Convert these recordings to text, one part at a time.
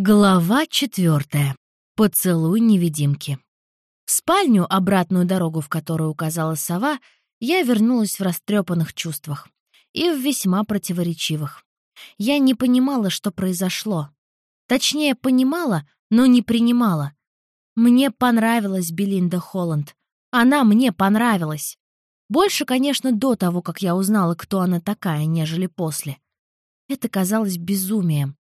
Глава четвертая. Поцелуй невидимки. В спальню, обратную дорогу, в которую указала сова, я вернулась в растрепанных чувствах и в весьма противоречивых. Я не понимала, что произошло. Точнее, понимала, но не принимала. Мне понравилась Белинда Холланд. Она мне понравилась. Больше, конечно, до того, как я узнала, кто она такая, нежели после. Это казалось безумием.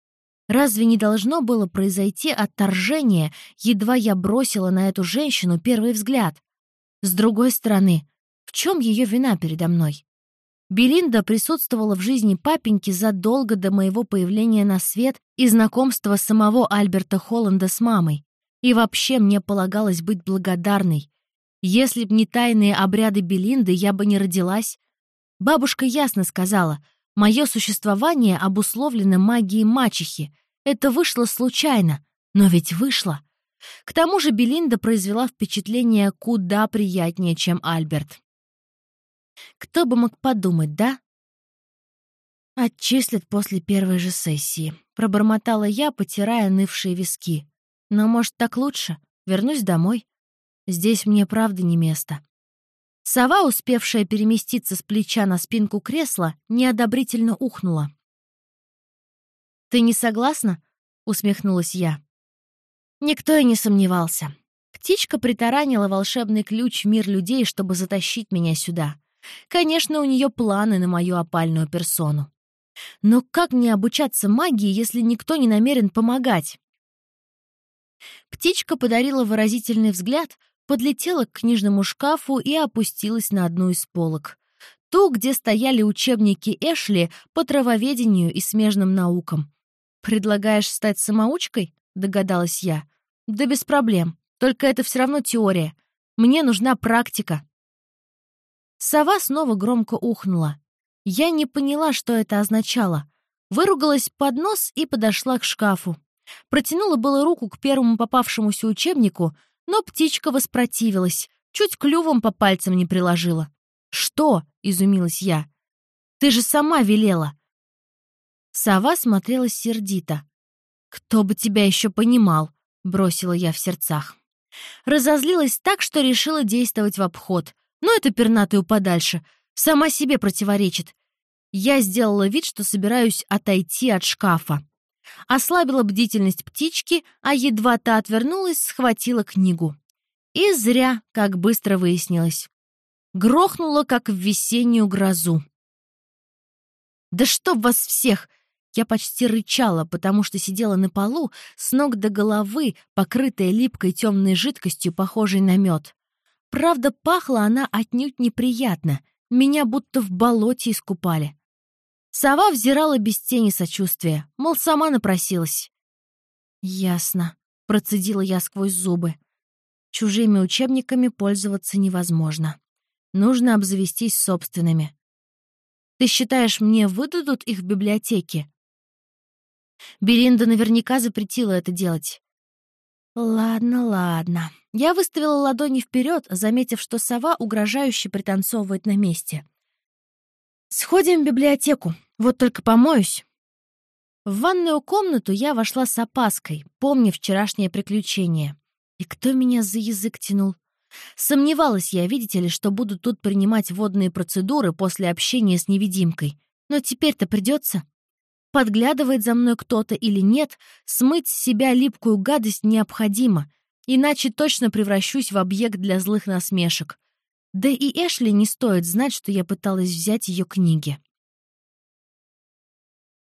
Разве не должно было произойти отторжение, едва я бросила на эту женщину первый взгляд? С другой стороны, в чем ее вина передо мной? Белинда присутствовала в жизни папеньки задолго до моего появления на свет и знакомства самого Альберта Холланда с мамой. И вообще мне полагалось быть благодарной. Если б не тайные обряды Белинды, я бы не родилась. Бабушка ясно сказала — Мое существование обусловлено магией мачехи. Это вышло случайно, но ведь вышло. К тому же Белинда произвела впечатление куда приятнее, чем Альберт. Кто бы мог подумать, да? Отчислят после первой же сессии. Пробормотала я, потирая нывшие виски. Но, может, так лучше? Вернусь домой. Здесь мне правда не место. Сова, успевшая переместиться с плеча на спинку кресла, неодобрительно ухнула. «Ты не согласна?» — усмехнулась я. Никто и не сомневался. Птичка притаранила волшебный ключ в мир людей, чтобы затащить меня сюда. Конечно, у нее планы на мою опальную персону. Но как мне обучаться магии, если никто не намерен помогать? Птичка подарила выразительный взгляд, подлетела к книжному шкафу и опустилась на одну из полок. Ту, где стояли учебники Эшли по травоведению и смежным наукам. «Предлагаешь стать самоучкой?» — догадалась я. «Да без проблем. Только это все равно теория. Мне нужна практика». Сова снова громко ухнула. Я не поняла, что это означало. Выругалась под нос и подошла к шкафу. Протянула было руку к первому попавшемуся учебнику, но птичка воспротивилась, чуть клювом по пальцам не приложила. «Что?» — изумилась я. «Ты же сама велела!» Сова смотрела сердито. «Кто бы тебя еще понимал?» — бросила я в сердцах. Разозлилась так, что решила действовать в обход. Но это пернатую подальше. Сама себе противоречит. Я сделала вид, что собираюсь отойти от шкафа. Ослабила бдительность птички, а едва та отвернулась, схватила книгу. И зря, как быстро выяснилось. Грохнула, как в весеннюю грозу. «Да чтоб вас всех!» Я почти рычала, потому что сидела на полу, с ног до головы, покрытая липкой темной жидкостью, похожей на мед. Правда, пахла она отнюдь неприятно. Меня будто в болоте искупали. Сова взирала без тени сочувствия, мол, сама напросилась. «Ясно», — процедила я сквозь зубы. «Чужими учебниками пользоваться невозможно. Нужно обзавестись собственными. Ты считаешь, мне выдадут их в библиотеке?» Беринда наверняка запретила это делать. «Ладно, ладно». Я выставила ладони вперед, заметив, что сова угрожающе пританцовывает на месте. «Сходим в библиотеку. Вот только помоюсь». В ванную комнату я вошла с опаской, помня вчерашнее приключение. И кто меня за язык тянул? Сомневалась я, видите ли, что буду тут принимать водные процедуры после общения с невидимкой. Но теперь-то придется. Подглядывает за мной кто-то или нет, смыть с себя липкую гадость необходимо, иначе точно превращусь в объект для злых насмешек. Да и Эшли не стоит знать, что я пыталась взять ее книги.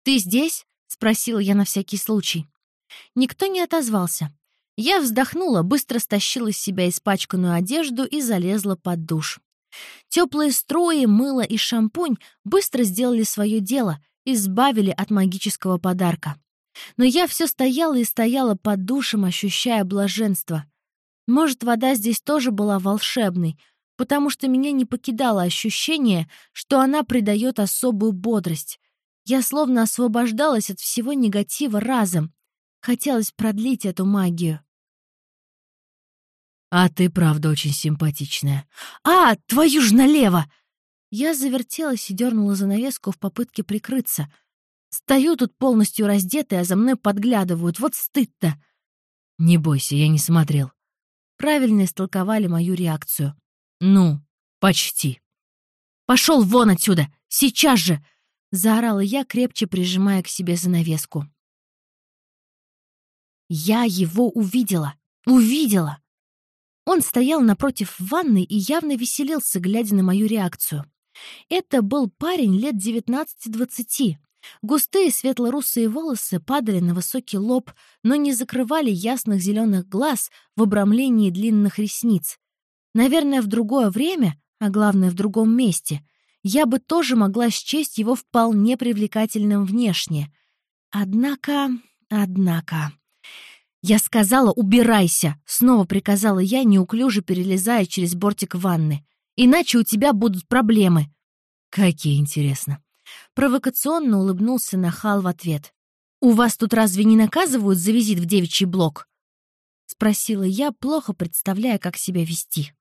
«Ты здесь?» — спросила я на всякий случай. Никто не отозвался. Я вздохнула, быстро стащила с себя испачканную одежду и залезла под душ. Теплые струи, мыло и шампунь быстро сделали свое дело, избавили от магического подарка. Но я все стояла и стояла под душем, ощущая блаженство. Может, вода здесь тоже была волшебной, потому что меня не покидало ощущение, что она придает особую бодрость, я словно освобождалась от всего негатива разом. Хотелось продлить эту магию. «А ты, правда, очень симпатичная». «А, твою ж налево!» Я завертелась и дернула занавеску в попытке прикрыться. Стою тут полностью раздетая, а за мной подглядывают. Вот стыд-то. Не бойся, я не смотрел. Правильно истолковали мою реакцию. Ну, почти. Пошел вон отсюда! Сейчас же! Заорала я, крепче прижимая к себе занавеску. Я его увидела. Увидела! Он стоял напротив ванны и явно веселился, глядя на мою реакцию. Это был парень лет 19-20. Густые светло-русые волосы падали на высокий лоб, но не закрывали ясных зеленых глаз в обрамлении длинных ресниц. Наверное, в другое время, а главное, в другом месте, я бы тоже могла счесть его вполне привлекательным внешне. Однако... однако... «Я сказала, убирайся!» — снова приказала я, неуклюже перелезая через бортик ванны. «Иначе у тебя будут проблемы». «Какие, интересно!» Провокационно улыбнулся Нахал в ответ. «У вас тут разве не наказывают за визит в девичий блок?» Спросила я, плохо представляя, как себя вести.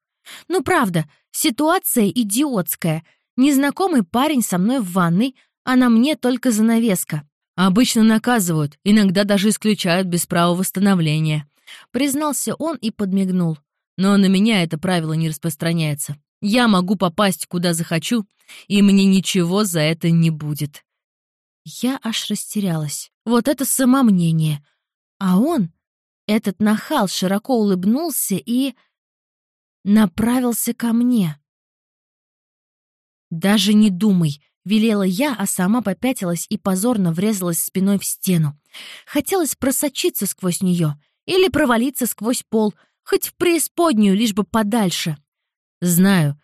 «Ну правда, ситуация идиотская. Незнакомый парень со мной в ванной, а на мне только занавеска. Обычно наказывают, иногда даже исключают без права восстановления. Признался он и подмигнул. Но на меня это правило не распространяется. Я могу попасть куда захочу, и мне ничего за это не будет. Я аж растерялась. Вот это самомнение. А он, этот нахал, широко улыбнулся и... направился ко мне. «Даже не думай», Велела я, а сама попятилась и позорно врезалась спиной в стену. Хотелось просочиться сквозь нее или провалиться сквозь пол, хоть в преисподнюю, лишь бы подальше. Знаю,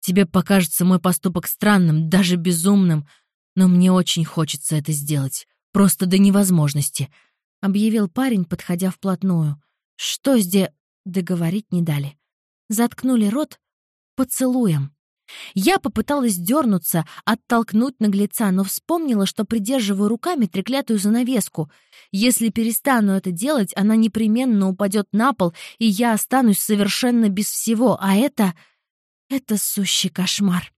тебе покажется мой поступок странным, даже безумным, но мне очень хочется это сделать. Просто до невозможности», — объявил парень, подходя вплотную. «Что здесь...» — договорить не дали. Заткнули рот поцелуем. Я попыталась дернуться, оттолкнуть наглеца, но вспомнила, что придерживаю руками треклятую занавеску. Если перестану это делать, она непременно упадет на пол, и я останусь совершенно без всего, а это... Это сущий кошмар.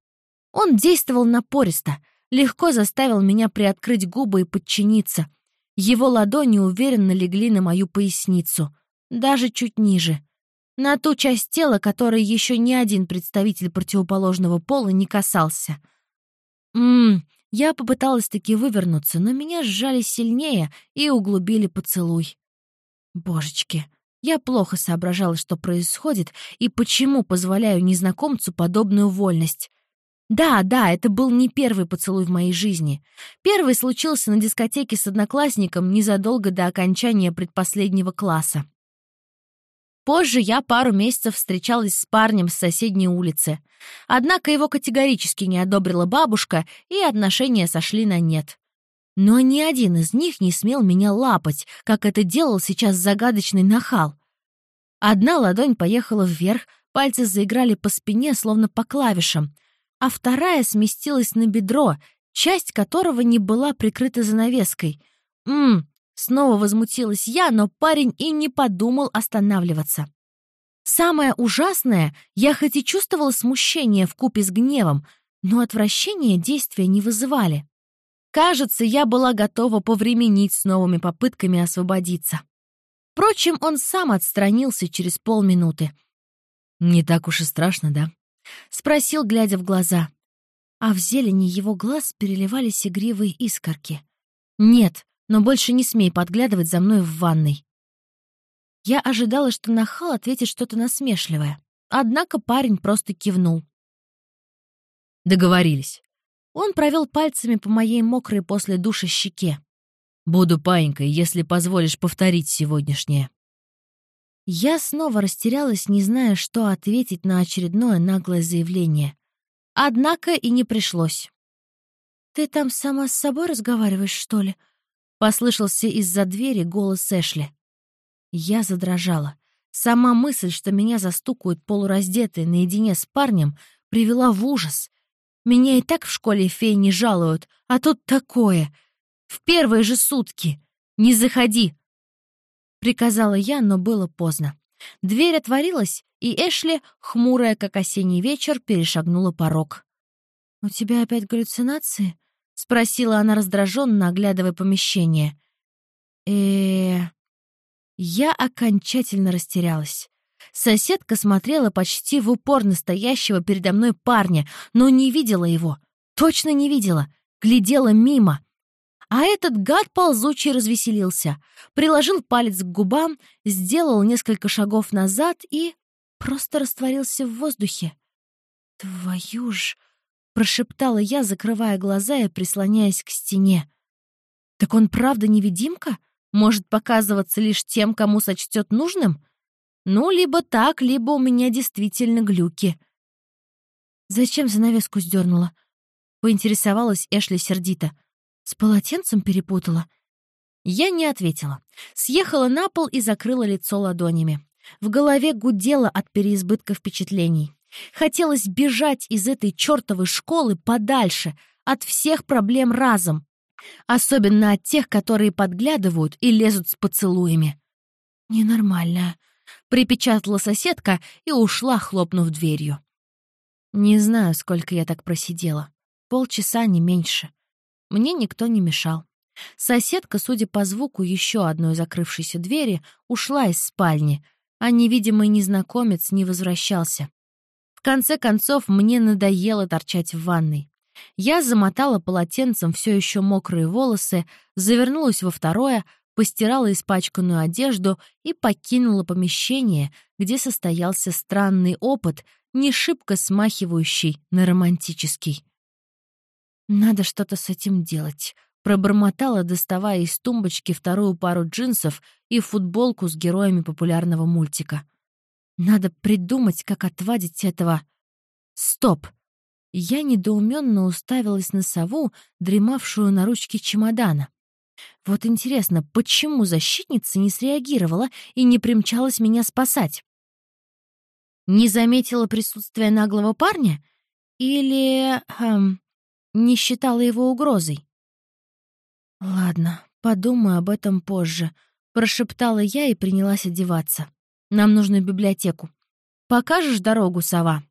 Он действовал напористо, легко заставил меня приоткрыть губы и подчиниться. Его ладони уверенно легли на мою поясницу, даже чуть ниже на ту часть тела, которой еще ни один представитель противоположного пола не касался. Ммм, я попыталась таки вывернуться, но меня сжали сильнее и углубили поцелуй. Божечки, я плохо соображала, что происходит и почему позволяю незнакомцу подобную вольность. Да, да, это был не первый поцелуй в моей жизни. Первый случился на дискотеке с одноклассником незадолго до окончания предпоследнего класса. Позже я пару месяцев встречалась с парнем с соседней улицы. Однако его категорически не одобрила бабушка, и отношения сошли на нет. Но ни один из них не смел меня лапать, как это делал сейчас загадочный нахал. Одна ладонь поехала вверх, пальцы заиграли по спине, словно по клавишам, а вторая сместилась на бедро, часть которого не была прикрыта занавеской. Ммм, Снова возмутилась я, но парень и не подумал останавливаться. Самое ужасное, я хоть и чувствовала смущение в купе с гневом, но отвращение действия не вызывали. Кажется, я была готова повременить с новыми попытками освободиться. Впрочем, он сам отстранился через полминуты. «Не так уж и страшно, да?» — спросил, глядя в глаза. А в зелени его глаз переливались игривые искорки. «Нет, но больше не смей подглядывать за мной в ванной». Я ожидала, что Нахал ответит что-то насмешливое. Однако парень просто кивнул. Договорились. Он провел пальцами по моей мокрой после душа щеке. «Буду паинькой, если позволишь повторить сегодняшнее». Я снова растерялась, не зная, что ответить на очередное наглое заявление. Однако и не пришлось. «Ты там сама с собой разговариваешь, что ли?» Послышался из-за двери голос Эшли. Я задрожала. Сама мысль, что меня застукают полураздетой наедине с парнем, привела в ужас. Меня и так в школе фей не жалуют, а тут такое. В первые же сутки. Не заходи. Приказала я, но было поздно. Дверь отворилась, и Эшли, хмурая, как осенний вечер, перешагнула порог. «У тебя опять галлюцинации?» — спросила она раздраженно, оглядывая помещение. э Я окончательно растерялась. Соседка смотрела почти в упор настоящего передо мной парня, но не видела его. Точно не видела. Глядела мимо. А этот гад ползучий развеселился. Приложил палец к губам, сделал несколько шагов назад и просто растворился в воздухе. «Твою ж!» — прошептала я, закрывая глаза и прислоняясь к стене. «Так он правда невидимка? Может показываться лишь тем, кому сочтет нужным? Ну, либо так, либо у меня действительно глюки». «Зачем занавеску сдернула?» — поинтересовалась Эшли сердито. «С полотенцем перепутала?» Я не ответила. Съехала на пол и закрыла лицо ладонями. В голове гудело от переизбытка впечатлений. Хотелось бежать из этой чертовой школы подальше, от всех проблем разом. Особенно от тех, которые подглядывают и лезут с поцелуями. «Ненормальная», — припечатала соседка и ушла, хлопнув дверью. Не знаю, сколько я так просидела. Полчаса, не меньше. Мне никто не мешал. Соседка, судя по звуку еще одной закрывшейся двери, ушла из спальни, а невидимый незнакомец не возвращался. Конце концов, мне надоело торчать в ванной. Я замотала полотенцем все еще мокрые волосы, завернулась во второе, постирала испачканную одежду и покинула помещение, где состоялся странный опыт, не шибко смахивающий на романтический. «Надо что-то с этим делать», — пробормотала, доставая из тумбочки вторую пару джинсов и футболку с героями популярного мультика. Надо придумать, как отвадить этого... Стоп! Я недоуменно уставилась на сову, дремавшую на ручке чемодана. Вот интересно, почему защитница не среагировала и не примчалась меня спасать? Не заметила присутствия наглого парня? Или... Эм, не считала его угрозой? «Ладно, подумаю об этом позже», — прошептала я и принялась одеваться. Нам нужно в библиотеку. Покажешь дорогу, сова?»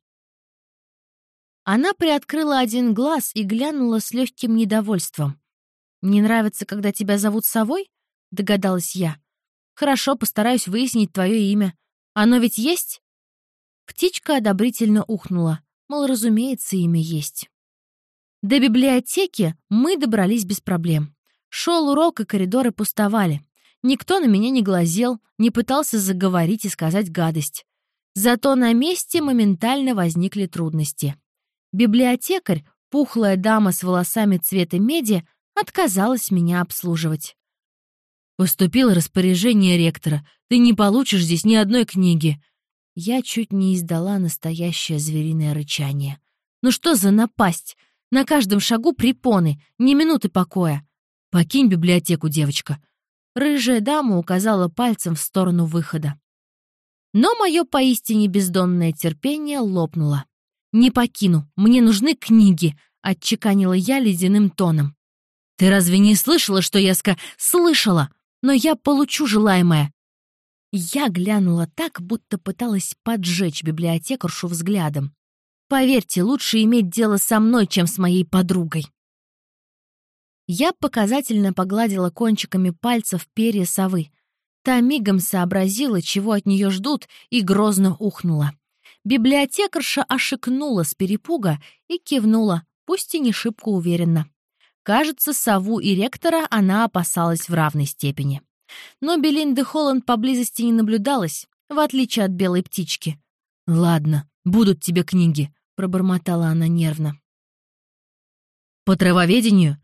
Она приоткрыла один глаз и глянула с легким недовольством. «Не нравится, когда тебя зовут совой?» — догадалась я. «Хорошо, постараюсь выяснить твое имя. Оно ведь есть?» Птичка одобрительно ухнула. Мол, разумеется, имя есть. До библиотеки мы добрались без проблем. Шел урок, и коридоры пустовали. Никто на меня не глазел, не пытался заговорить и сказать гадость. Зато на месте моментально возникли трудности. Библиотекарь, пухлая дама с волосами цвета меди, отказалась меня обслуживать. «Поступило распоряжение ректора. Ты не получишь здесь ни одной книги». Я чуть не издала настоящее звериное рычание. «Ну что за напасть? На каждом шагу препоны, ни минуты покоя. Покинь библиотеку, девочка. Рыжая дама указала пальцем в сторону выхода. Но мое поистине бездонное терпение лопнуло. «Не покину, мне нужны книги», — отчеканила я ледяным тоном. «Ты разве не слышала, что я ска...» «Слышала, но я получу желаемое». Я глянула так, будто пыталась поджечь библиотекаршу взглядом. Поверьте, лучше иметь дело со мной, чем с моей подругой. Я показательно погладила кончиками пальцев перья совы. Та мигом сообразила, чего от нее ждут, и грозно ухнула. Библиотекарша ошикнула с перепуга и кивнула, пусть и не шибко уверенно. Кажется, сову и ректора она опасалась в равной степени. Но Белинды Холланд поблизости не наблюдалось, в отличие от белой птички. «Ладно, будут тебе книги», — пробормотала она нервно. «По травоведению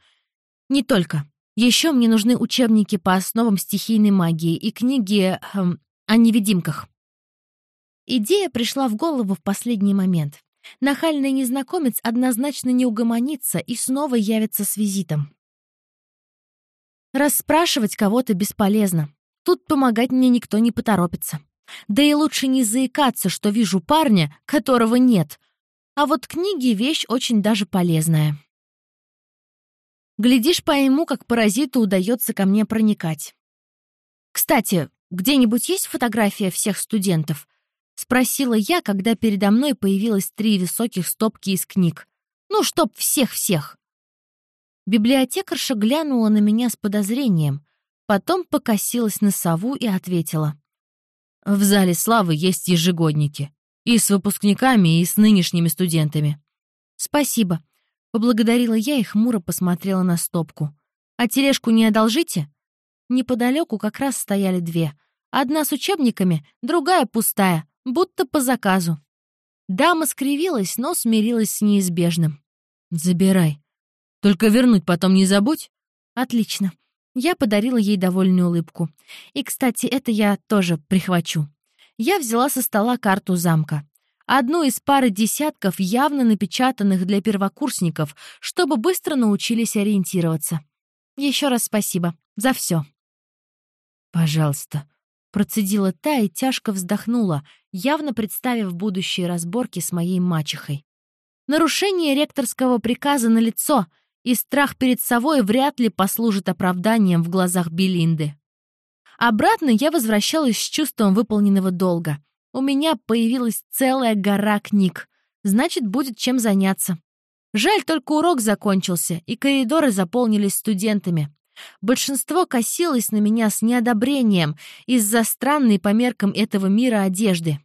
не только. Еще мне нужны учебники по основам стихийной магии и книги эм, о невидимках. Идея пришла в голову в последний момент. Нахальный незнакомец однозначно не угомонится и снова явится с визитом. Расспрашивать кого-то бесполезно. Тут помогать мне никто не поторопится. Да и лучше не заикаться, что вижу парня, которого нет. А вот книги — вещь очень даже полезная. Глядишь, пойму, как паразиту удается ко мне проникать. Кстати, где-нибудь есть фотография всех студентов? Спросила я, когда передо мной появилось три высоких стопки из книг. Ну, чтоб всех-всех. Библиотекарша глянула на меня с подозрением, потом покосилась на сову и ответила. «В зале славы есть ежегодники. И с выпускниками, и с нынешними студентами». «Спасибо», — поблагодарила я и хмуро посмотрела на стопку. «А тележку не одолжите?» Неподалеку как раз стояли две. Одна с учебниками, другая пустая, будто по заказу. Дама скривилась, но смирилась с неизбежным. «Забирай. Только вернуть потом не забудь». «Отлично». Я подарила ей довольную улыбку. И, кстати, это я тоже прихвачу. Я взяла со стола карту замка. Одну из пары десятков, явно напечатанных для первокурсников, чтобы быстро научились ориентироваться. Еще раз спасибо за все. «Пожалуйста», — процедила та и тяжко вздохнула, явно представив будущие разборки с моей мачехой. Нарушение ректорского приказа на лицо, и страх перед совой вряд ли послужит оправданием в глазах Белинды. Обратно я возвращалась с чувством выполненного долга. У меня появилась целая гора книг. Значит, будет чем заняться. Жаль, только урок закончился, и коридоры заполнились студентами. Большинство косилось на меня с неодобрением из-за странной по меркам этого мира одежды.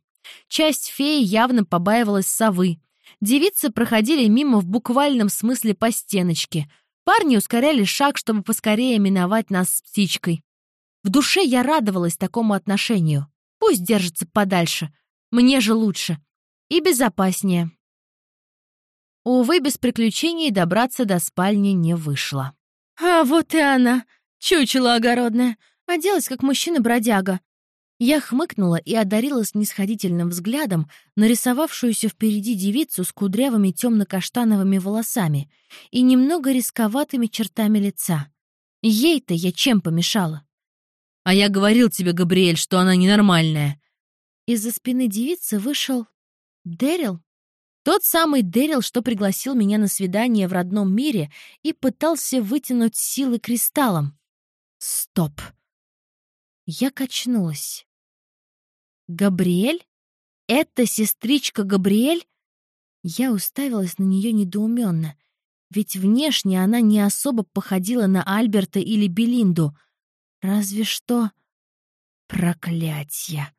Часть феи явно побаивалась совы. Девицы проходили мимо в буквальном смысле по стеночке. Парни ускоряли шаг, чтобы поскорее миновать нас с птичкой. В душе я радовалась такому отношению. Пусть держится подальше. Мне же лучше. И безопаснее. Увы, без приключений добраться до спальни не вышло. А вот и она, чучело огородное, оделась как мужчина-бродяга. Я хмыкнула и одарила снисходительным взглядом нарисовавшуюся впереди девицу с кудрявыми темно-каштановыми волосами и немного рисковатыми чертами лица. Ей-то я чем помешала? «А я говорил тебе, Габриэль, что она ненормальная». Из-за спины девицы вышел Дэрил. Тот самый Дэрил, что пригласил меня на свидание в родном мире и пытался вытянуть силы кристаллом. Стоп. Я качнулась. Габриэль? Это сестричка Габриэль? Я уставилась на нее недоуменно, ведь внешне она не особо походила на Альберта или Белинду. Разве что... Проклятье!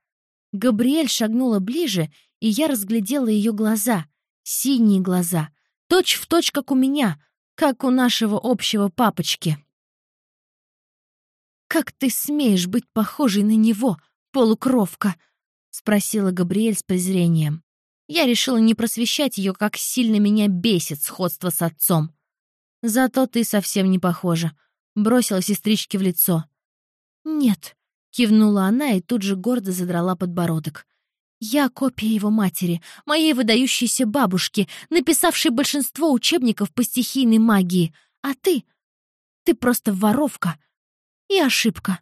Габриэль шагнула ближе, и я разглядела ее глаза, синие глаза, точь в точь, как у меня, как у нашего общего папочки. «Как ты смеешь быть похожей на него, полукровка?» — спросила Габриэль с презрением. Я решила не просвещать ее, как сильно меня бесит сходство с отцом. «Зато ты совсем не похожа», — бросила сестричке в лицо. «Нет», — кивнула она и тут же гордо задрала подбородок. «Я копия его матери, моей выдающейся бабушки, написавшей большинство учебников по стихийной магии. А ты? Ты просто воровка и ошибка».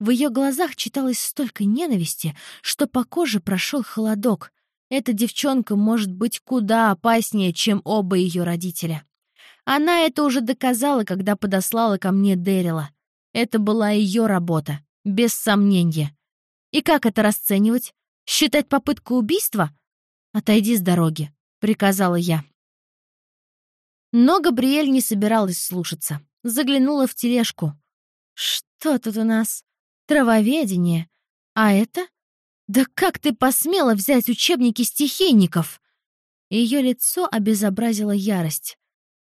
В ее глазах читалось столько ненависти, что по коже прошел холодок. Эта девчонка может быть куда опаснее, чем оба ее родителя. Она это уже доказала, когда подослала ко мне Дэрила. Это была ее работа, без сомнения. И как это расценивать? Считать попытку убийства? Отойди с дороги, приказала я. Но Габриэль не собиралась слушаться. Заглянула в тележку. Что тут у нас? Травоведение. А это? Да как ты посмела взять учебники стихийников? Ее лицо обезобразило ярость.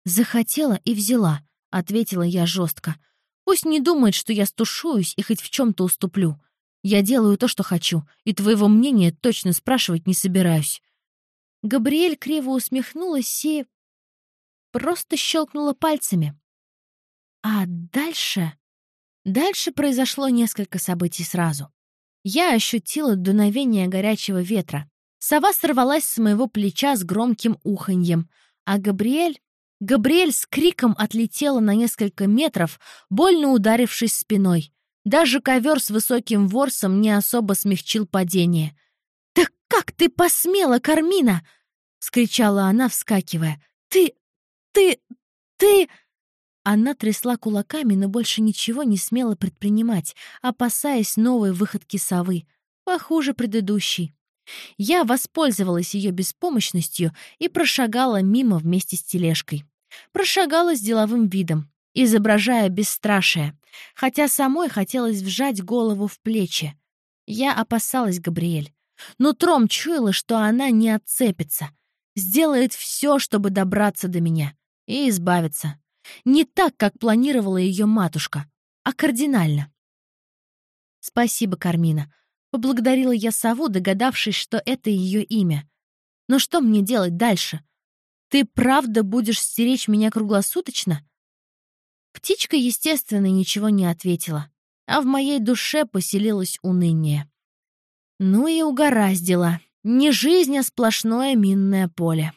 Захотела и взяла, ответила я жестко. Пусть не думает, что я стушуюсь и хоть в чем-то уступлю. Я делаю то, что хочу, и твоего мнения точно спрашивать не собираюсь». Габриэль криво усмехнулась и... просто щелкнула пальцами. А дальше... Дальше произошло несколько событий сразу. Я ощутила дуновение горячего ветра. Сова сорвалась с моего плеча с громким уханьем, а Габриэль Габриэль с криком отлетела на несколько метров, больно ударившись спиной. Даже ковер с высоким ворсом не особо смягчил падение. «Да как ты посмела, Кармина!» — скричала она, вскакивая. «Ты... ты... ты...» Она трясла кулаками, но больше ничего не смела предпринимать, опасаясь новой выходки совы, похуже предыдущей. Я воспользовалась ее беспомощностью и прошагала мимо вместе с тележкой. Прошагала с деловым видом, изображая бесстрашие, хотя самой хотелось вжать голову в плечи. Я опасалась Габриэль. Нутром чуяла, что она не отцепится, сделает все, чтобы добраться до меня и избавиться. Не так, как планировала ее матушка, а кардинально. «Спасибо, Кармина», — поблагодарила я сову, догадавшись, что это ее имя. «Но что мне делать дальше? Ты правда будешь стеречь меня круглосуточно?» Птичка, естественно, ничего не ответила, а в моей душе поселилось уныние. Ну и угораздило. Не жизнь, а сплошное минное поле.